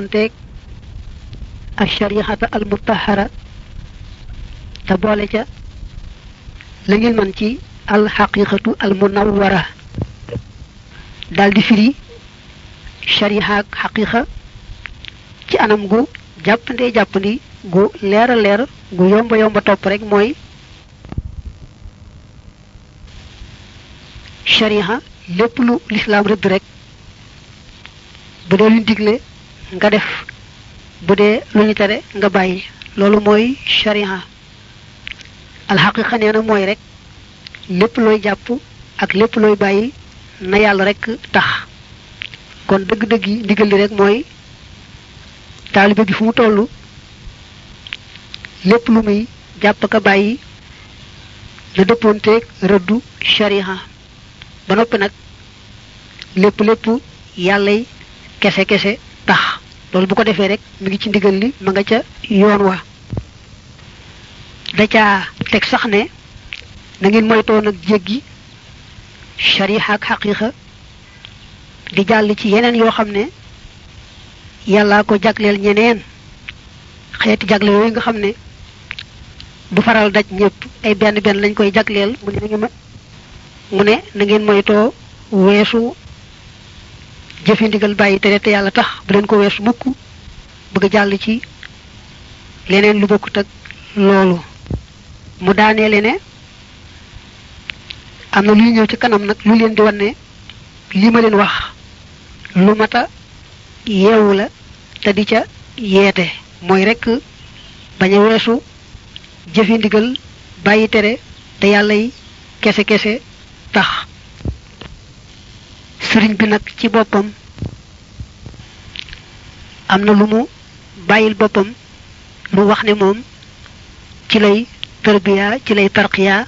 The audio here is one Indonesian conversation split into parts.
dëppoonteeg ak shari'ata al mutahhara te boole ca la ngeen man ci al haqiqatu al munawwara dal di firi shariha ak haqiqa ci anam gu jàppande jàppandi gu leer leer gu yomba yomba topp rek mooy shariha lépp lu l'islam rëdd rek bu digle nga def bu dee lu ñu tere nga bàyyi loolu mooy shariha alxaqiqa nee na mooy rek lépp looy jàpp ak lépp looy bàyyi na yàlla rek tax kon dëgg-dëgg yi ndigal li rek mooy taalibe bi fu mu toll lépp lu muy jàpp ka bàyyi na dëppoonteeg rëddu shariha ba noppi nag lépp lépp yàllay kese kese tax loolu bu ko defee rek mi ngi ci ndigal li ma nga ca yoon wa. Da caa teg sax ne na ngeen moytoo nag jéggi shariha ak xaqiqa di jàll ci yeneen yoo xam ne yàllaa ko jagleel ñeneen. Xeeti jagle yooyu nga xam ne du faral daj ñëpp ay benn benn lañ koy ne mu ne na ngeen moytoo weesu jëfe ndigal bàyyi tere te yàlla tax bu leen ko wees mukk bëgg jàll ci leneen lu bokkut ak loolu. Mu daaneele ne am na luy ñëw ci kanam nag lu leen di wan ne li ma leen wax lu mata yeewu la te di ca yeete. Mooy rek bañ a weesu jëfe ndigal bàyyi tere te yàlla yi kese kese tax. Sëriñ bi nag ci boppam. Am na lu mu bàyyil boppam. Lu wax ne moom ci lay tarbiya ci lay tarqiya.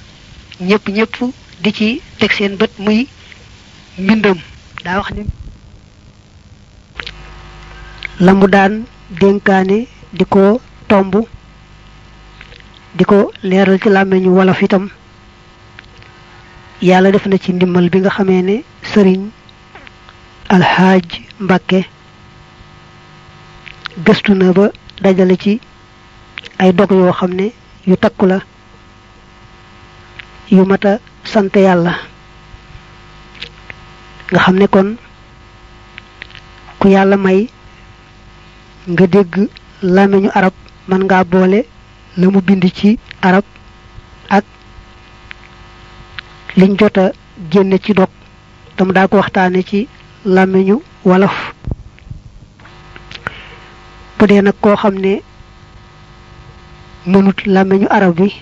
Ñëpp ñëpp di ci teg seen bët muy mbindam. Daa wax ne la daan dénkaane di ko tomb di ko leeral ci làmmeñu wolof itam. Yàlla def na ci ndimmal bi nga xamee ne sëriñ alxaaj mbàkke gëstu na ba dajale ci ay dog yoo xam ne yu takku la yu a sant yàlla. Nga xam ne kon ku yàlla may nga dégg làmmiñu arab man ngaa boole la mu bind ci arab ak liñ jota génne ci dog tam daa ko waxtaane ci làmmiñu wolof. bu dee nag koo xam ne mënut làmmiñu arab bi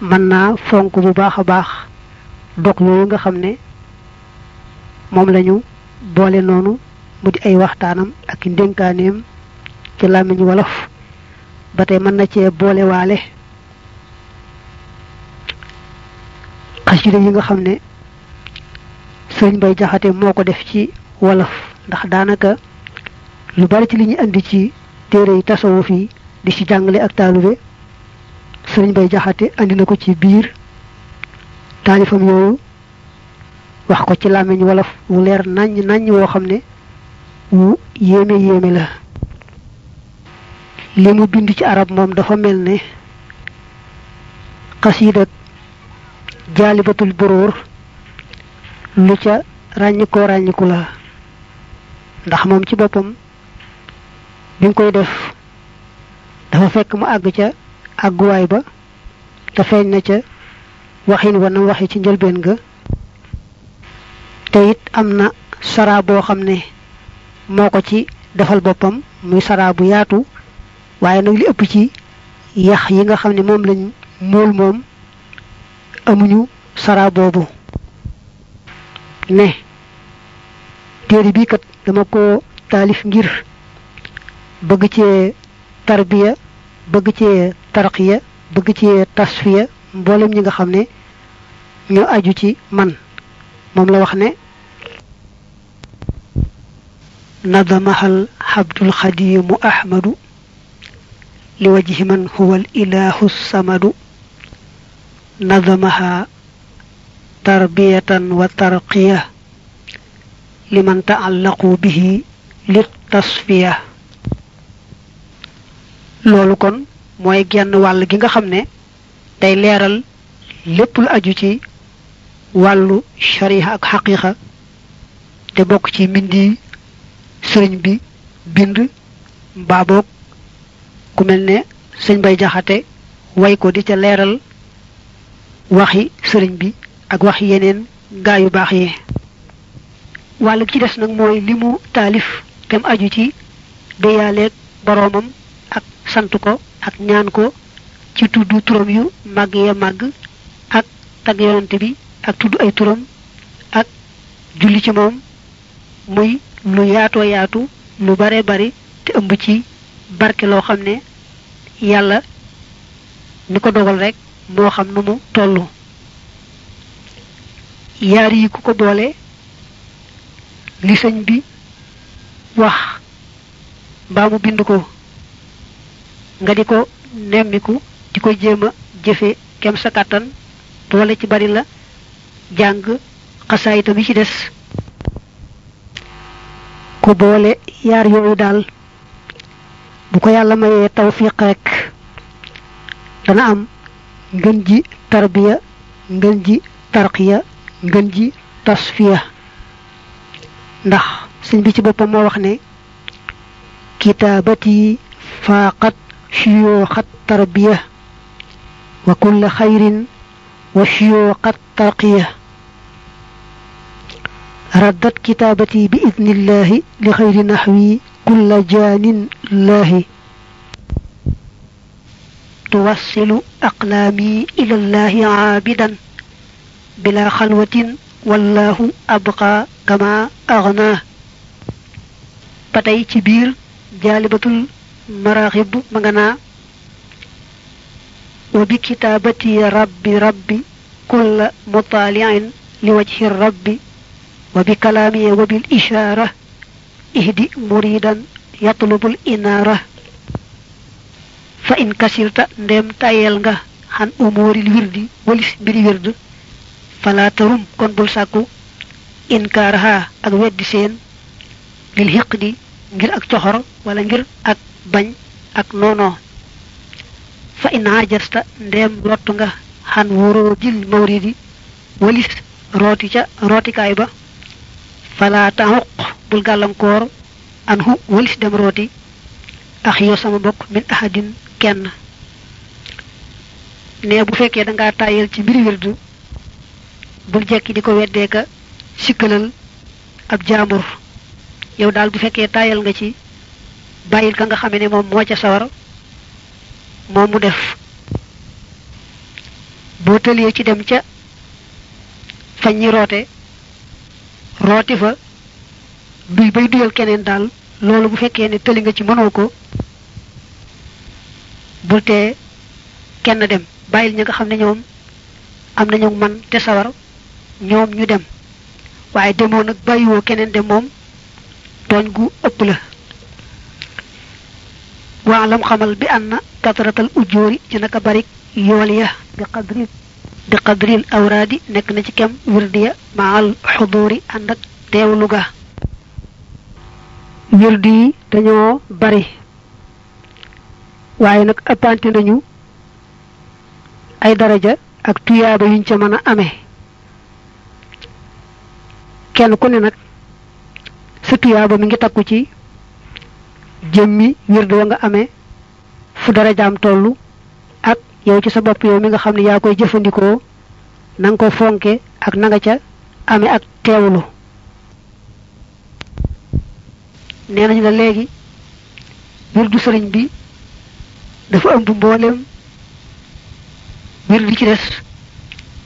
mën naa fonk bu baax a baax dog yooyu nga xam ne moom lañu boole noonu mu di ay waxtaanam ak ndénkaaneem ci làmmiñu wolof. ba tey mën na cee boole waale xasida yi nga xam ne sëriñ bay jaxate moo ko def ci wolof. Ndax daanaka lu bari ci li ñu andi ci téere yi tasawuf yi di ci jàngale ak taalube sëriñ bay jaxate andi na ko ci biir taalifam yooyu wax ko ci làmmiñ wolof wu leer naññ naññ woo xam ne wu la. Li mu bind ci arab moom dafa mel ne xasiidak jaalibatul buróor lu ca ràññikoo ràññiku la. Ndax moom ci boppam bi koy def dafa fekk mu àgg ca àgguwaay ba te feeñ na ca waxin wa nam waxe ci njëlbeen ga. Te it am na saraa boo xam ne moo ko ci defal boppam muy saraa bu yaatu waaye nag li ëpp ci yax yi nga xam ne moom lañ mool moom amuñu saraa boobu. Ne téere bii kat dama ko taalif ngir. Bëgg cee tarbiya bëgg cee tarqiya bëgg cee tasfiya mboolem ñi nga ne aju ci man. Moom la wax ne nadamahal xabdul xadimu ahmadu li wajhi man huwa al ilahu samadu nadamaha tarbiyatan wa tarqiya liman taallaqu bihi loolu kon mooy genn wàll gi nga xam ne day leeral lépp lu aju ci wàllu shariha ak xaqiiqa te bokk ci mbindi sëriñ bi bind mbaaboog ku mel ne sëñ bay jaxate way ko di ca leeral waxi sëriñ bi ak waxi yeneen gaa yu baax yi. Wàll ci des nag mooy li mu taalif te mu aju ci déyaaleeg boroomam ak sant ko ak ñaan ko ci tudd turam yu màgg ya màgg ak tagg yonante bi ak tudd ay turam ak julli ci moom muy lu yaatoo yaatu lu bare bari te ëmb ci barke loo xam ne yàlla ni ko dogal rek moo xam nu mu tollu yaar yi ku ko boole li sëñ bi wax mbaa mu bind ko nga di ko nemmiku di ko jéem jëfe kem sa kàttan boole ci bari la jàng xasaayita bi ci des. Ku boole yaar yooyu daal bu ko yàlla mayee tawfiq rek dana am ngën ji tarbiya ngën ji tarqiya ngën ji tasfiya ndax sëñ bi ci boppam moo wax ne kitaabati faaqat shuyuuxat tarbiya wa kulla xayrin wa shuyuuxat tarqiya. Raddat kitaabati bi idnillahi li xayri naxwi kulla jaanin laahi. Tuwassilu aqlaami ila llahi caabidan bila xalwatin wallahu abqa kama aghnaa ba tey ci biir jaalibatul maraaxib ma nga naa wa bi kitaabati rabbi rabbi kulla mutaaliin li wajhi rabbi wa bi kalaami wa bil ishaara ihdi muridan yatlubul inaara fa in kasirta ndem tayel nga xan umuuril wirdi walis mbiri wird fala tarum kon bul sàkku inkaaraha ak weddi seen. Lil xiqdi ngir ak coxor wala ngir ak bañ ak noonoo fa in ajasta ndem lottu nga xan wóoroo jil mawridi. Walis rooti ca rootikaay ba. Fala taxuq bul gàllankoor. An hu walis dem rooti. Ax yoo sama bokk min ahadin kenn. Ne bu fekkee da ngaa tàyyel ci mbiri wirdu bul jekki di ko weddeeka sikkalal ab jaambur. Yow daal bu fekkee tàyyal nga ci bàyyil ka nga xame ne moom moo ca sawar moom mu def. Boo tëlee ci dem ca fañ ñi roote fa duy bay duyal keneen daal loolu bu fekkee ne tëli nga ci mënoo bul kenn dem. Bàyyil ña nga xam ne ñoom am nañu man te sawar ñoom ñu dem. Waaye demoo nag bàyyiwoo keneen de moom tooñ gu ëpp la. Waalam xamal bi ànd na katratal ujjóori ci naka barik yool ya. Bi qadri bi qadril awraadi nekk na ci kem wirdiya maal xuduuri ànd ak teewlu ga. Wirdi yi dañoo bari. Waaye nag ëppante nañu ay daraja ak tuyaaba yuñ ca mën a amee. Kenn ku ne nag sa tuyaaba mi ngi takku ci jëmmi wirdu wa nga amee fu darajaam tollu ak yow ci sa bopp yow mi nga xam ne yaa koy jëfandikoo na nga ko fonke ak na nga ca amee ak teewlu. Nee nañu la léegi wirdu sëriñ bi dafa ëmb mboolem wirdu ci des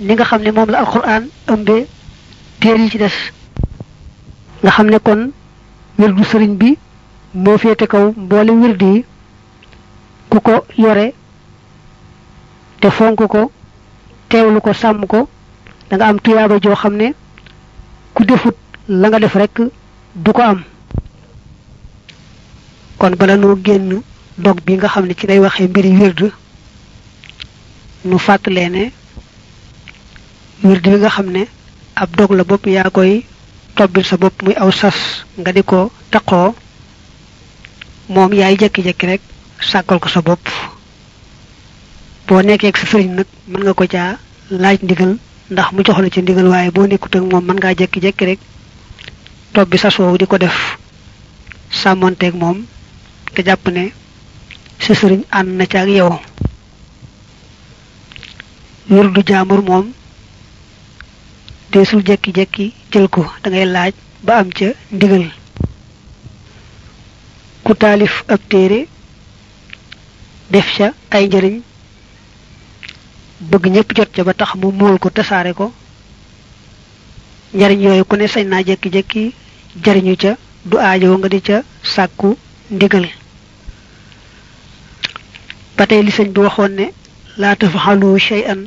ni nga xam ne moom la alquran ëmbee téer yi ci des nga xam ne kon wirdu sëriñ bi moo féete kaw mboole wirdu yi ku ko yore te fonk ko teewlu ko sàmm ko da nga am tuyaaba joo xam ne ku defut la nga def rekk du ko am kon bala noo génn dog bi nga xam ne ci lay waxee mbiri wird nu fàttalee ne wird bi nga xam ne ab dog la bopp yaa koy tobbil sa bopp muy aw sas nga di ko taqoo moom yaay jekki-jekki rek sàkkal ko sa bopp. Boo nekkee sa sëriñ nag mën nga ko caa laaj ndigal ndax mu jox ci ndigal waaye boo nekkut ak moom mën ngaa jekki-jekki rek topp bi sa soow di ko def. Sàmmonteeg moom te jàpp ne sa sëriñ ànd na ca ak yow. Wirdu jaamur moom deesul jekki-jekki jël ko da ngay laaj ba am ca ndigal. Ku taalif ab téere def ca ay njëriñ bëgg ñëpp jot ca ba tax mu mool ko tasaare ko. Njariñ yooyu ku ne sañ naa jekki-jekki jariñu ca du aajo nga di ca sàkku ndigal. Ba li sëñ bi waxoon ne laa shay'an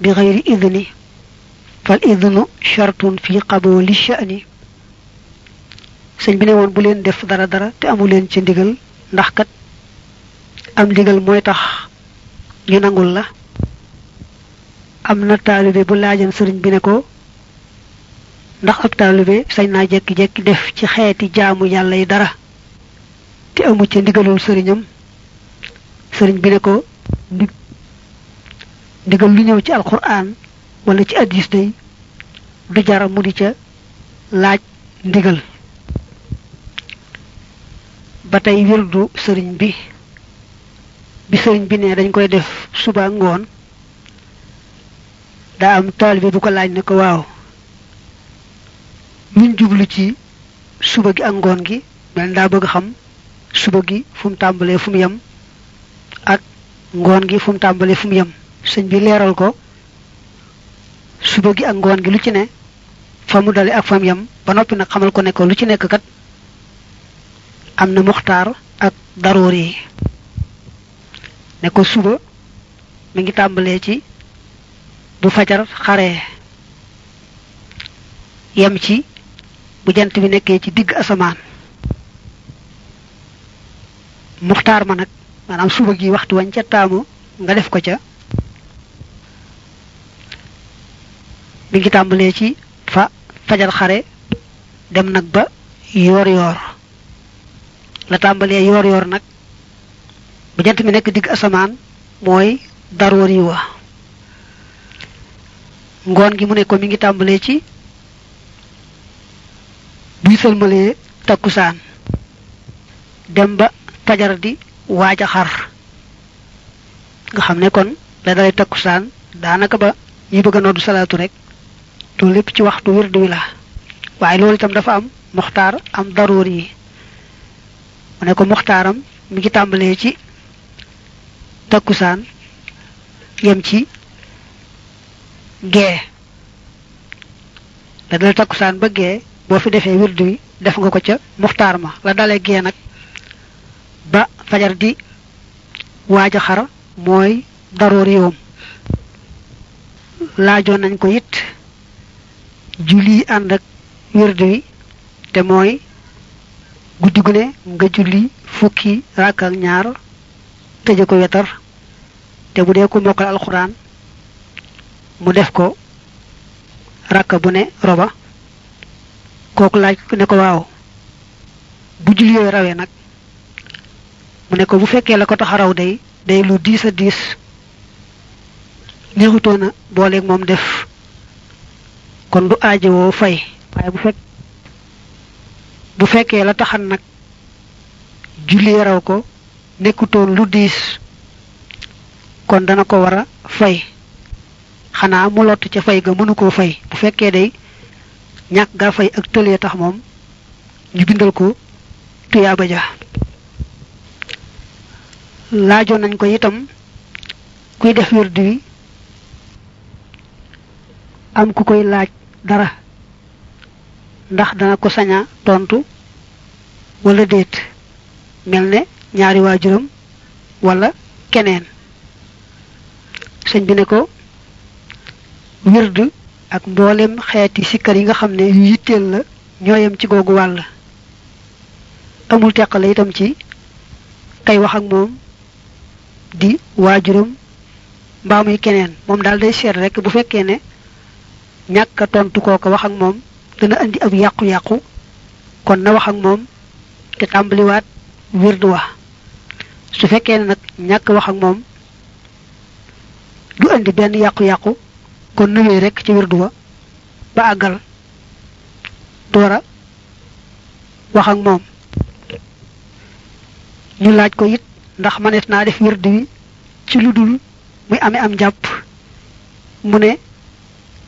bi idni فالإذن شرط في قبول الشأن. سيني بني بولين دف دارا دارا تي امو لين سي ديغال نداخ كات ام ديغال موي تاخ ني نانغول لا امنا طالب بو لاجان سيرن بي نكو نداخ اك طالب سيني نا جيك جيك جامو يالا يي دارا تي امو سي ديغالول سيرنم سيرن بي نكو ديغال القران wala ci addis day du jara mu di ca laaj ndigal. Ba tey wirdu sëriñ bi bi sëriñ bi ne dañ koy def suba ngoon daa am taalibe bu ko laaj ne ko waaw jublu ci suba gi ak ngoon gi mel daa bëgg xam suba gi fu mu tàmbalee fu ak ngoon gi fu mu fu mu bi leeral ko suba gi ak ngoon gi lu ci ne fa mu dale ak fa mu yem ba noppi nag xamal ko ne ko lu ci nekk kat am na muxtaar ak daroor yi. Ne ko suba mi ngi tàmbalee ci bu fajar xaree yem ci bu jant bi nekkee ci digg asamaan. Muxtaar ma nag maanaam suba gi waxtu wañ ca nga def ko ca mi ngi ci fa fajar xare dem nag ba yoor yoor la tàmbalee yoor yoor nag bu jant bi nekk digg asamaan mooy daroor yi wa ngoon gi mu ne ko mi ngi tàmbalee ci buy sëlmalee takkusaan dem ba fajar di waaj a xar. Nga xam ne kon la dalay takkusaan daanaka ba ñi bëgg noddu salaatu rek loolu lépp ci waxtu wird wi la. Waaye loolu itam dafa am muxtaar am daroor yi mu ne ko muxtaaram mi ngi tàmbalee ci takkusaan yem ci gee. La dale takkusaan ba gee boo fi defee wird wi def nga ko ca muxtaar la gee nag ba fajar di waaj a xar mooy daroor yoom. Laajoon nañ ko it julli ànd ak wird wi te mooy guddi gu ne nga julli fukki rakk ak ñaar tëje ko wetar te bu dee ko mokkal alxuraan mu def ko bu ne roba. Kooku laaj ne ko waaw bu julli yooyu rawee nag? Mu ne ko bu fekkee la ko tax day day lu diis a diis neexutoon a booleeg moom def kon du aajowoo fay. Waaye bu fekk bu fekkee la taxan nag julli raw ko nekkutoon lu diis kon dana ko war a fay. Xanaa mu lott ca fay ga mënu koo fay. Bu fekkee day ñàkk gaa fay ak tëlee tax moom ñu bindal ko tuyaaba ja. Laajoon nañ ko itam kuy def wirdu wi am ku koy laaj dara. Ndax dana ko saña tontu wala déet. Mel ne ñaari waajuram wala keneen. Sëñ bi ne ko wird ak mboolem xeeti sikkar yi nga xam ne yu yitteel la ñooyam ci googu wàll. Amul teqale itam ci kay wax ak moom di waajuram mbaa muy keneen. Moom daal day seet rek bu fekkee ne ñàkk a tontu kooka wax ak moom dana andi ab yàqu-yàqu. kon na wax ak moom te tàmbaliwaat wird wa. su fekkee ne nag ñàkk wax ak moom du andi benn yàqu-yàqu kon nuwee rek ci wird wa ba àggal doora wax ak moom. ñu laaj ko it ndax manees naa def wird wi ci lu muy amee am jàpp. mu ne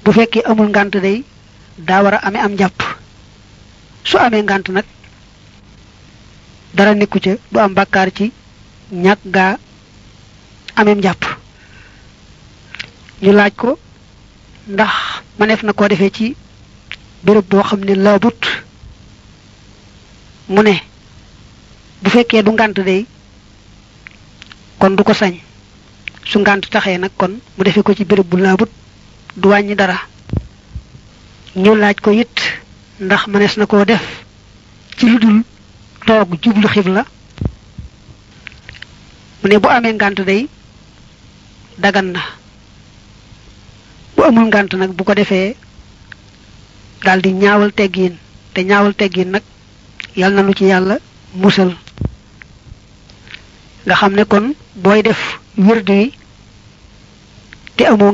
bu fekkee amul ngànt day daa war a amee am jàpp. Su amee ngànt nag dara nekku ca du am bàkkaar ci ñàkk gaa ameem jàpp. Ñu laaj ko ndax maneef na koo defee ci béréb boo xam ne laabut? Mu ne bu fekkee du ngànt day kon du ko sañ. Su ngànt taxee nag kon mu defee ko ci bu du wàññi dara. Ñu laaj ko it ndax mënees na koo def. Ci lu dul toog jublu xibla. Mu ne bu amee ngànt day dagan na. Bu amul ngànt nag bu ko defee daldi ñaawal teggiin te ñaawal teggiin nag yal na ci yàlla musal. Nga xam ne kon booy def wird wi te amoo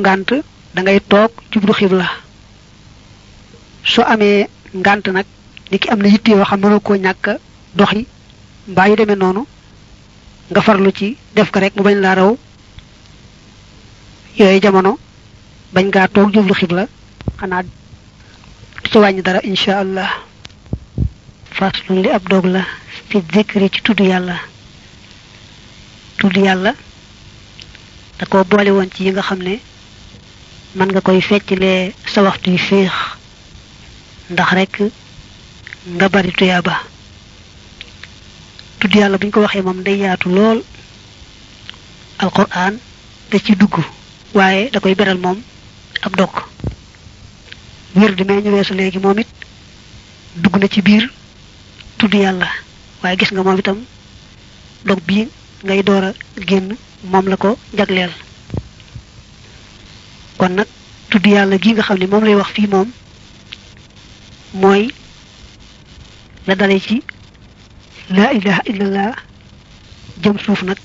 da ngay toog jublu xibla. Soo amee ngànt nag ni ki am na yitte yoo xam mënoo koo ñàkk doxi mbaa yu demee noonu nga farlu ci def ko rek mu bañ laa raw. Yooyu jamono bañ ngaa toog jublu xibla xanaa ci wàññi dara insha allah. Faslun li ab dog la fi zikri ci tudd yàlla. Tudd yàlla da ko boole woon ci yi nga xam mën nga koy fecclee sa waxtu yu féex ndax rek nga bari tuyaaba. Tudd yàlla bu ñu ko waxee moom day yaatu lool. Alquran da ci dugg waaye da koy beral moom ab dog wir di mee ñu weesu léegi moom it dugg na ci biir tudd yàlla. Waaye gis nga moom itam dog bii ngay door a génn moom la ko jagleel kon nag tudd yàlla gi nga xam ne moom lay wax fii moom mooy la dale ci laa ilaha illallah jëm suuf nag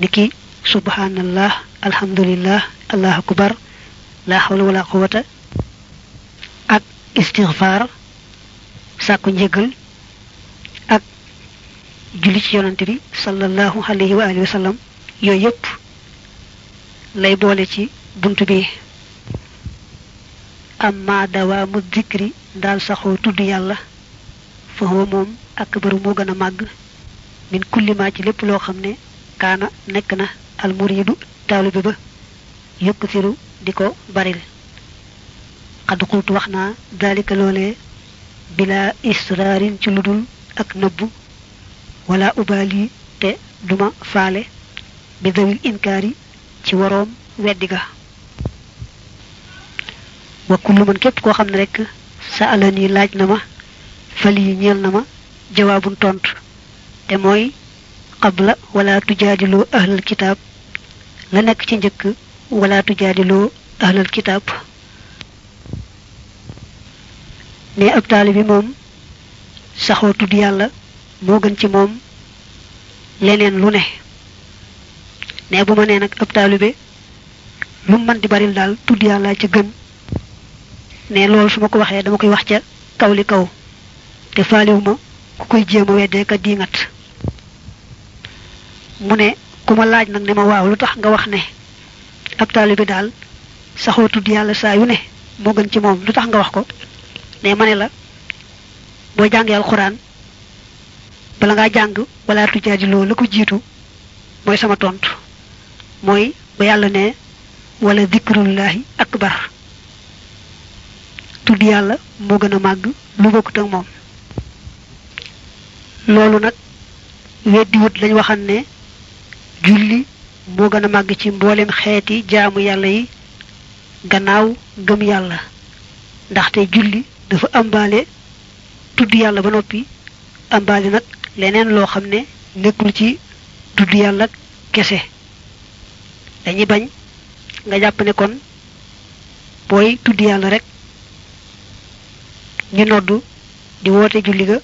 niki subhanallah alhamdulillah allahu akbar laa xawla wala quwwata ak istighfar sàkku njëgal ak julli ci yonante bi sallallahu alayhi wa alihi wa sallam yooyu yépp lay boole ci bunt bi. Amma dawaamu zikri daal saxoo tudd yàlla fa huwa moom akbaru gën a màgg. Min kulli ma ci lépp loo xam ne kaana nekk na almuriidu taalibe ba yukthiru di ko baril. Xad xultu wax naa daalika loolee bila israarin ci ludul ak nëbbu wala ubaali te duma faale bi dawil inkaari ci waroom weddi ga. Wa kullu man képp koo xam ne rek sa alani laaj na ma fal yi ñeel na ma jawaabun tontu. Te mooy qabla wala tujaadiloo ahlal kitaab. La nekk ci njëkk wala tujaadiloo ahlal kitaab. Ne ab taalibi moom saxoo tudd yàlla moo gën ci moom leneen lu ne. Ne bu ma nee nag ab lu man di baril daal tudd yàlla ca gën ne loolu su ko waxee dama koy wax ca kaw li kaw te faaliwu ma ku koy jéem a weddee ka diingat. mu ne ku ma laaj nag ne waaw lu nga wax ne ab taalibe daal saxoo tudd yàlla saa yu ne moo gën ci moom lu tax nga wax ko ne ma ne la boo jàngee alxuraan bala ngaa jàng wala tujaadiloo ko jiitu mooy sama tontu mooy ba yàlla ne wala dikrullahi akbar tudd yàlla moo gën a màgg lu bokkut ak moom. Loolu nag weddiwut lañ waxan ne julli moo gën a màgg ci mboolem xeeti jaamu yàlla yi gannaaw gëm yàlla. Ndaxte julli dafa ambaale tudd yàlla ba noppi ambaale nag leneen loo xam ne nekkul ci tudd yàlla kese. Dañuy bañ nga jàpp ne kon booy tudd yàlla rek ñu noddu di woote julli ga.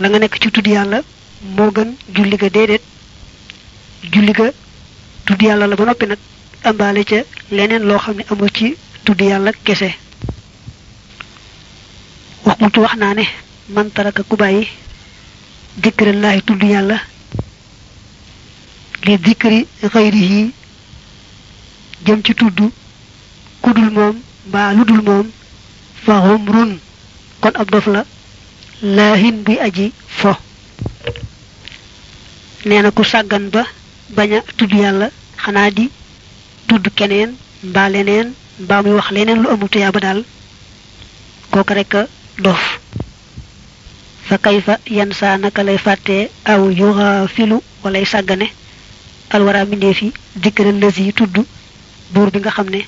La nga nekk ci tudd yàlla moo gën julli ga déedéet. Julli ga tudd yàlla la ba noppi nag ambaale ca leneen loo xam ne amul ci tudd yàlla kese. Wax mutu wax naa ne man taraka ku dikrillaahi tudd yàlla li dikri xayrihi jëm ci tudd kudul moom mbaa lu dul moom fa humrun kon ab dof la. Laahin buy aji fo. Nee na ku sàggan ba bañ a tudd yàlla xanaa di tudd keneen mbaa leneen mbaa muy wax leneen lu amul tuyaa ba daal. Kooka rek dof. Fa kayfa yan saa naka lay fàttee aw yuxaafilu walay sàggane. Alwara mindee fi dikkëral lës yi tudd buur bi nga xam ne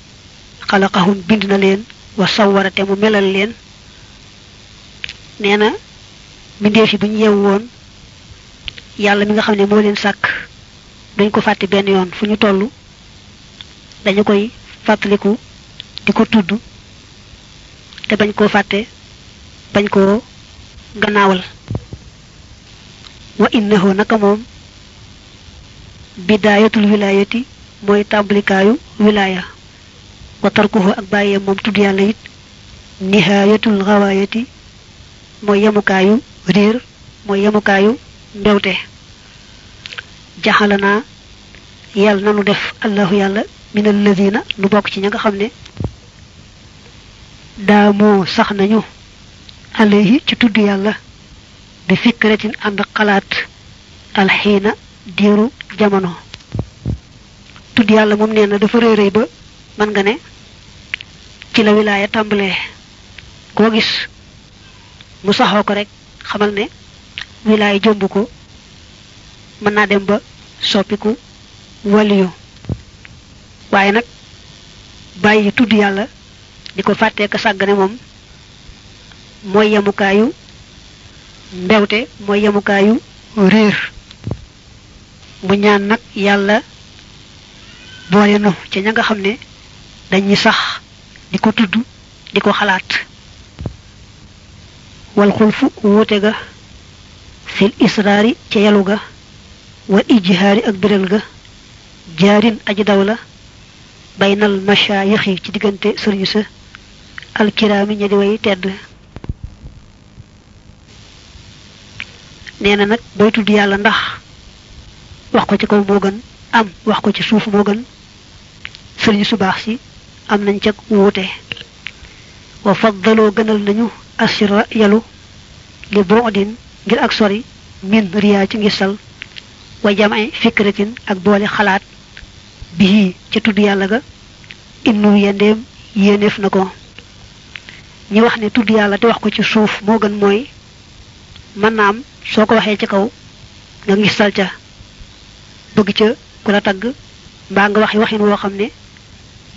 xalaqahum bind na leen wa sawwarate mu melal leen nee na mindee fi bu ñu yeewu woon yàlla mi nga xam ne moo leen sàkk duñ ko fàtte benn yoon fu ñu toll dañu koy fàttaliku di ko tudd te bañ koo fàtte bañ koo gannaawal. Wa innahu naka moom bidaayatul wilaayati mooy tàmbalikaayu wilaaya wa tarkuhu ak bàyyee moom tudd yàlla it nihaayatul gawaayati mooy yemukaayu réer mooy yemukaayu mbewte jaxalanaa yàlla nanu def allahu yàlla min alladina nu bokk ci ña nga xam ne sax nañu alayhi ci tudd yàlla. Bi fikratin ànd xalaat alxiina diiru jamono. Tudd yàlla moom nee na dafa rëy ba mën nga ne ci la wilaaya tàmbalee. Koo gis mu saxoo ko rek xamal ne wilaaya jomb ko mën naa dem ba soppiku waliyu waaye nag bàyyi tudd yàlla di ko fàttee ka sàggane moom mooy yemukaayu mbewte mooy yemukaayu réer. Mu ñaan nag yàlla boole nu ci ña nga xam ne dañuy sax di ko tudd di ko xalaat والخلف ووتغا في الإصرار تيالوغا وإجهار أكبرلغا. جار أجدولا بين المشايخ تدغنت سريسة. الكرام ندوي تدل نينا نك بيتو ديالا نخ واخكو تي كو موغن أم واخكو تي سوف موغن سيرني سوباخ سي أم نان تي ووتي وفضلوا غنل نانيو asira yalu li bu'din ngir ak sori min riyaa ci ngisal wa jamay fikratin ak boole xalaat bii ca tudd yàlla ga innu yendeem yéeneef na ko. Ñi wax ne tudd yàlla te wax ko ci suuf moo gën mooy mën naa am soo ko ci kaw nga ngisal ca bëgg ca ku la tagg mbaa nga waxi waxin woo xam ne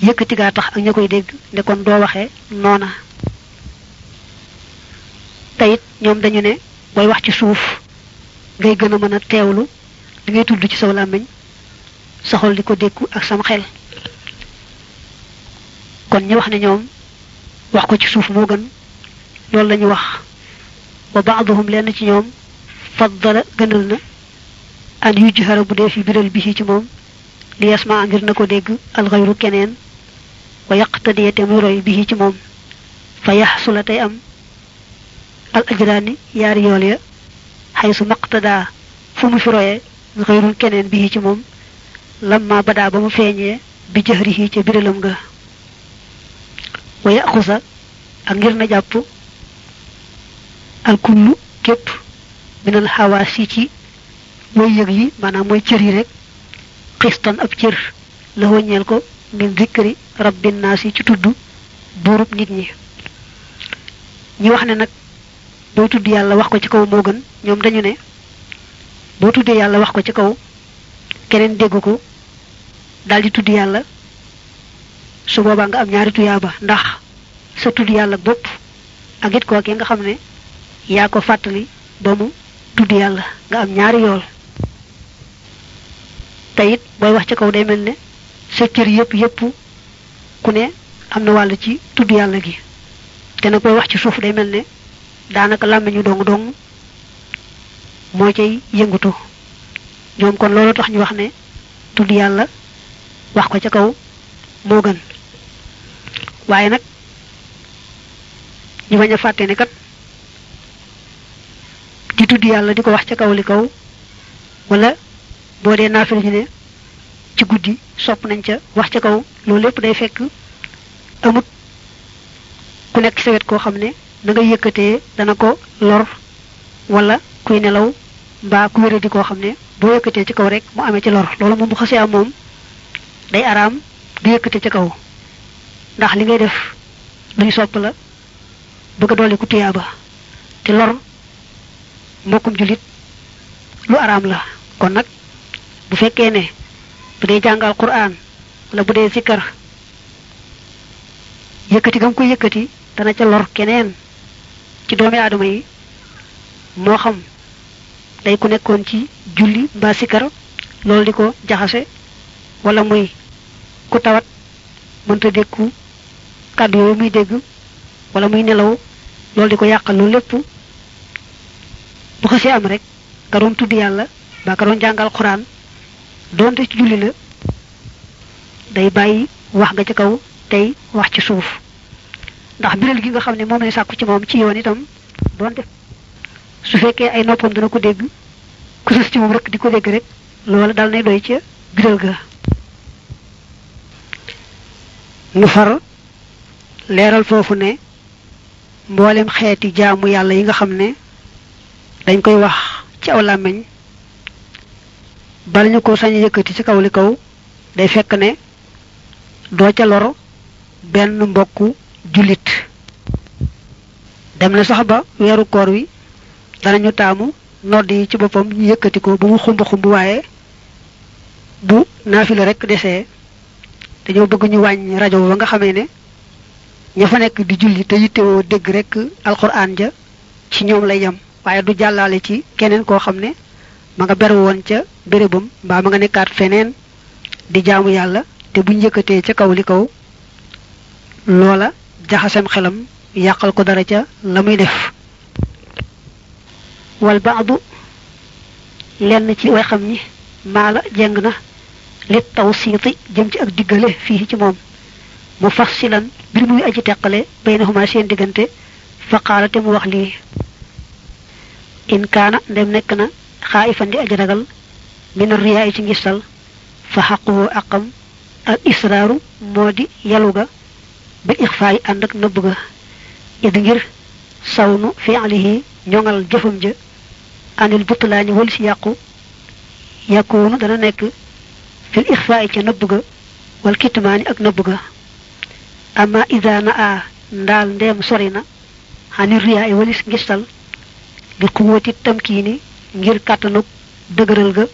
yëkkati gaa tax ak ña koy dégg ne kon doo waxee noona teyit ñoom dañu ne booy wax ci suuf ngay gën a mën a teewlu li ngay tudd ci saw làmmiñ sa xol di ko dékku ak sam xel. Kon ñu wax ne ñoom wax ko ci suuf moo gën loolu lañu wax. Wa baaduhum lenn ci ñoom faddala gënal na an yujhara bu dee fi biral bi ci moom li yasma ngir na ko dégg alxayru keneen wa yaqtadiya te muy roy ci moom. Fa yaxsula tey am al ajraani yaari yool ya xaysu maqtadaa fu mu fi royee xayrul keneen bi ci moom lamma badaa ba mu feeñee bi jëhrihi ca biralam nga wa yaxusa ak ngir na jàpp alkullu képp minal xawaas yi ci mooy yëg yi maanaam mooy cër yi rek xistan ab cër la wëññeel ko min zikri rabbin naas yi ci tudd buurub nit ñi ñi wax ne nag booy tudd yàlla wax ko ci kaw moo gën. ñoom dañu ne boo tuddee yàlla wax ko ci kaw keneen dégg ko daldi tudd yàlla. su boobaa nga am ñaari tuyaaba ndax sa tudd yàlla bopp ak it kookee nga xam yaa ko fàttali ba mu tudd yàlla nga am ñaari yool. Te it booy wax ci kaw day mel ne sa cër yépp yépp ku ne am na wàll ci tudd yàlla gi. Te nag booy wax ci suuf day mel ne daanaka làmmiñu dong dong moo cay yëngutu. Ñoom kon loolu tax ñu wax ne tudd yàlla wax ko ca kaw moo gën. Waaye nag ñu bañ a ne kat di tudd yàlla di ko wax ca kaw li kaw wala boo dee naafila ñu ne ci guddi sopp nañ ca wax ca kaw loolu lépp day fekk amut ku nekk sa wet koo ne na nga yëkkatee dana ko lor wala kuy nelaw mbaa ku wéradi koo xam ne boo yëkkatee ci kaw rek mu amee ci lor. Loolu moom bu xasee am moom day araam di yëkkate ci kaw. Ndax li ngay def luñ sopp la bëgg a dolli ku tuyaaba te lor mbokkum julit lu araam la. Kon nag bu fekkee ne bu dee jàngal quraan wala bu dee sikkar yëkkati gam koy yëkkati dana ca lor keneen ci doomi aadama yi moo xam day ku nekkoon ci julli mbaa sikkar loolu di ko jaxase wala muy ku tawat mënta dékku kàddu yooyu muy dégg wala muy nelaw loolu di ko yàqal loolu lépp bu xasee am rek doon tudd yàlla ba ka doon jàngal xuraan doonte ci julli la day bàyyi wax nga ci kaw tey wax ci suuf ndax biral gi nga xam ne moom lay sàkku ci moom ci yoon itam doonte su fekkee ay noppam dana ko dégg ku sës ci moom rek di ko dégg rek loolu dal nay doy ca biral ga. Nu far leeral foofu ne mboolem xeeti jaamu yàlla yi nga xam ne dañ koy wax ci aw làmmiñ bala ñu ko sañ yëkkati ci kaw li kaw day fekk ne doo ca lor benn mbokku jullit. Dem na sax ba weeru koor wi danañu taamu nodd yi ci boppam ñu yëkkati ko ba mu xumb xumb waaye bu naafila rek desee dañoo bëgg ñu wàññi rajo ba nga xamee ne ña fa nekk di julli te yittewoo dégg rek alxuraan ja ci ñoom lay yem waaye du jàllaale ci keneen koo xam ne ma nga beru woon ca bérébam mbaa ma nga nekkaat feneen di jaamu yàlla te buñ yëkkatee ca kaw li kaw loola jaxasem xelam yàqal ko dara ca la muy def wal baadu lenn ci way xam ñi maala jeng na li taw siiti jëm ci ak diggale fii ci moom mu fassilan bir muy aji teqale baynahuma seen diggante fa qaala te mu wax lii in kaana ndem nekk na xaayifan di aji ragal min riyaa ci ngistal fa xaquhu aqam al israaru moo di yalu ga bil ixfaa yi ànd ak nëbb ga id ngir sawnu fi'lihi ñoŋal jëfam ja anil butlaani wal si yàqu yakunu dana nekk fil ixfaa yi ca nëbb ga wal kitmaani ak nëbb ga amma ida na a ndaal ndeem sori na xani riyaa yi walis ngistal bi quwwati tamkiini ngir kàttanug dëgëral ga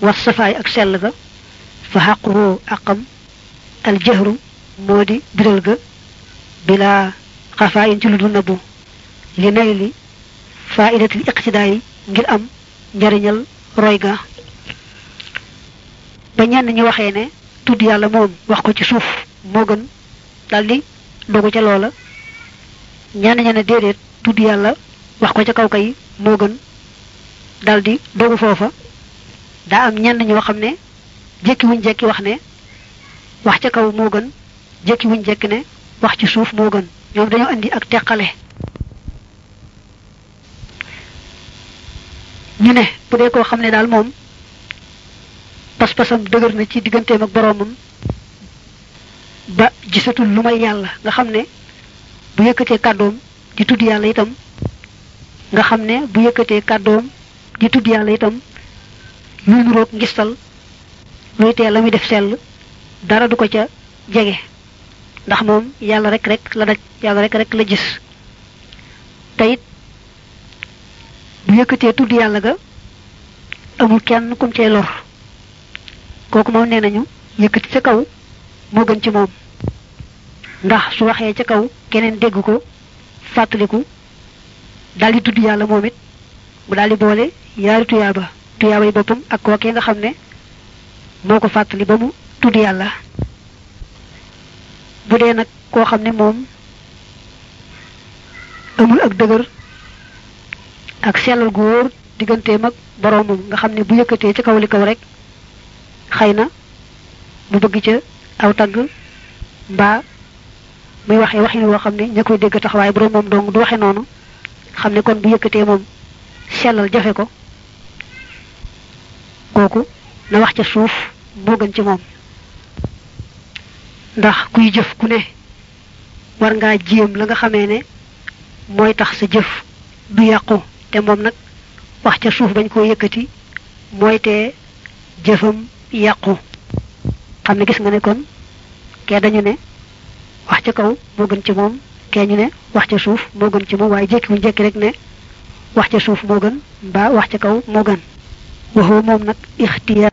was safaay ak sell ga fa xaquhu aqam al jahru moo di biral ga bila xafaa in ci lu dul nëbbu. Li nay iqtidaa yi ngir am njariñal roy ga. Ba ñenn ñu waxee ne tudd yàlla moom wax ko ci suuf moo gën daldi dogu ca loola. Ñenn ña ne déedéet tudd yàlla wax ko ca kaw kay moo gën daldi dogu foofa. Daa am ñenn ñoo xam ne jekki wuñ jekki wax ne wax ca kaw moo gën jekki wuñ jekki ne wax ci suuf moo gën. Ñoom dañoo indi ak teqale. Ñu ne bu dee koo xam ne daal moom pas-pasam dëgër na ci digganteem ak ba gisatul lu may yàlla nga xam ne bu yëkkatee kàddoom di tudd yàlla itam nga xam ne bu yëkkatee kàddoom di tudd yàlla itam luy nuroog ngistal luy tee la muy def sell dara du ko ca jege ndax moom yàlla rek rek la daj yàlla rek rek la gis. Te it bu yëkkatee tudd yàlla ga amul kenn kum cay lor. Kooku moom nee nañu yëkkati ca kaw moo gën ci moom. Ndax su waxee ca kaw keneen dégg ko fàttaliku daldi tudd yàlla moom it mu daldi boole yaari tuyaaba tuyaaba yi boppam ak kookee nga xam ne moo ko fàttali ba mu tudd yàlla. Bu dee nag koo moom amul ak dëgër ak sellal gu wóor digganteem ak boroomam nga xam ne bu yëkkatee ci kaw li kaw rek xëy na bëgg ca aw tagg mbaa muy waxee waxin woo xam ne ña dégg tax waaye borom moom dong du waxe noonu xam ne kon bu yëkkatee moom sellal jafe ko kooku na wax ca suuf moo gën ci moom ndax kuy jëf ku ne war ngaa jéem la nga xamee ne mooy tax sa jëf du yàqu. te moom nag wax ca suuf bañ koo yëkkati mooy te jëfam yàqu. xam ne gis nga ne kon kee dañu ne wax ca kaw moo gën ci moom kee ñu ne wax ca suuf moo gën ci moom waaye jékkiwuñ jékki rek ne wax ca suuf moo gën mbaa wax ca kaw moo gën. Waxoo moom nag ixtiyaar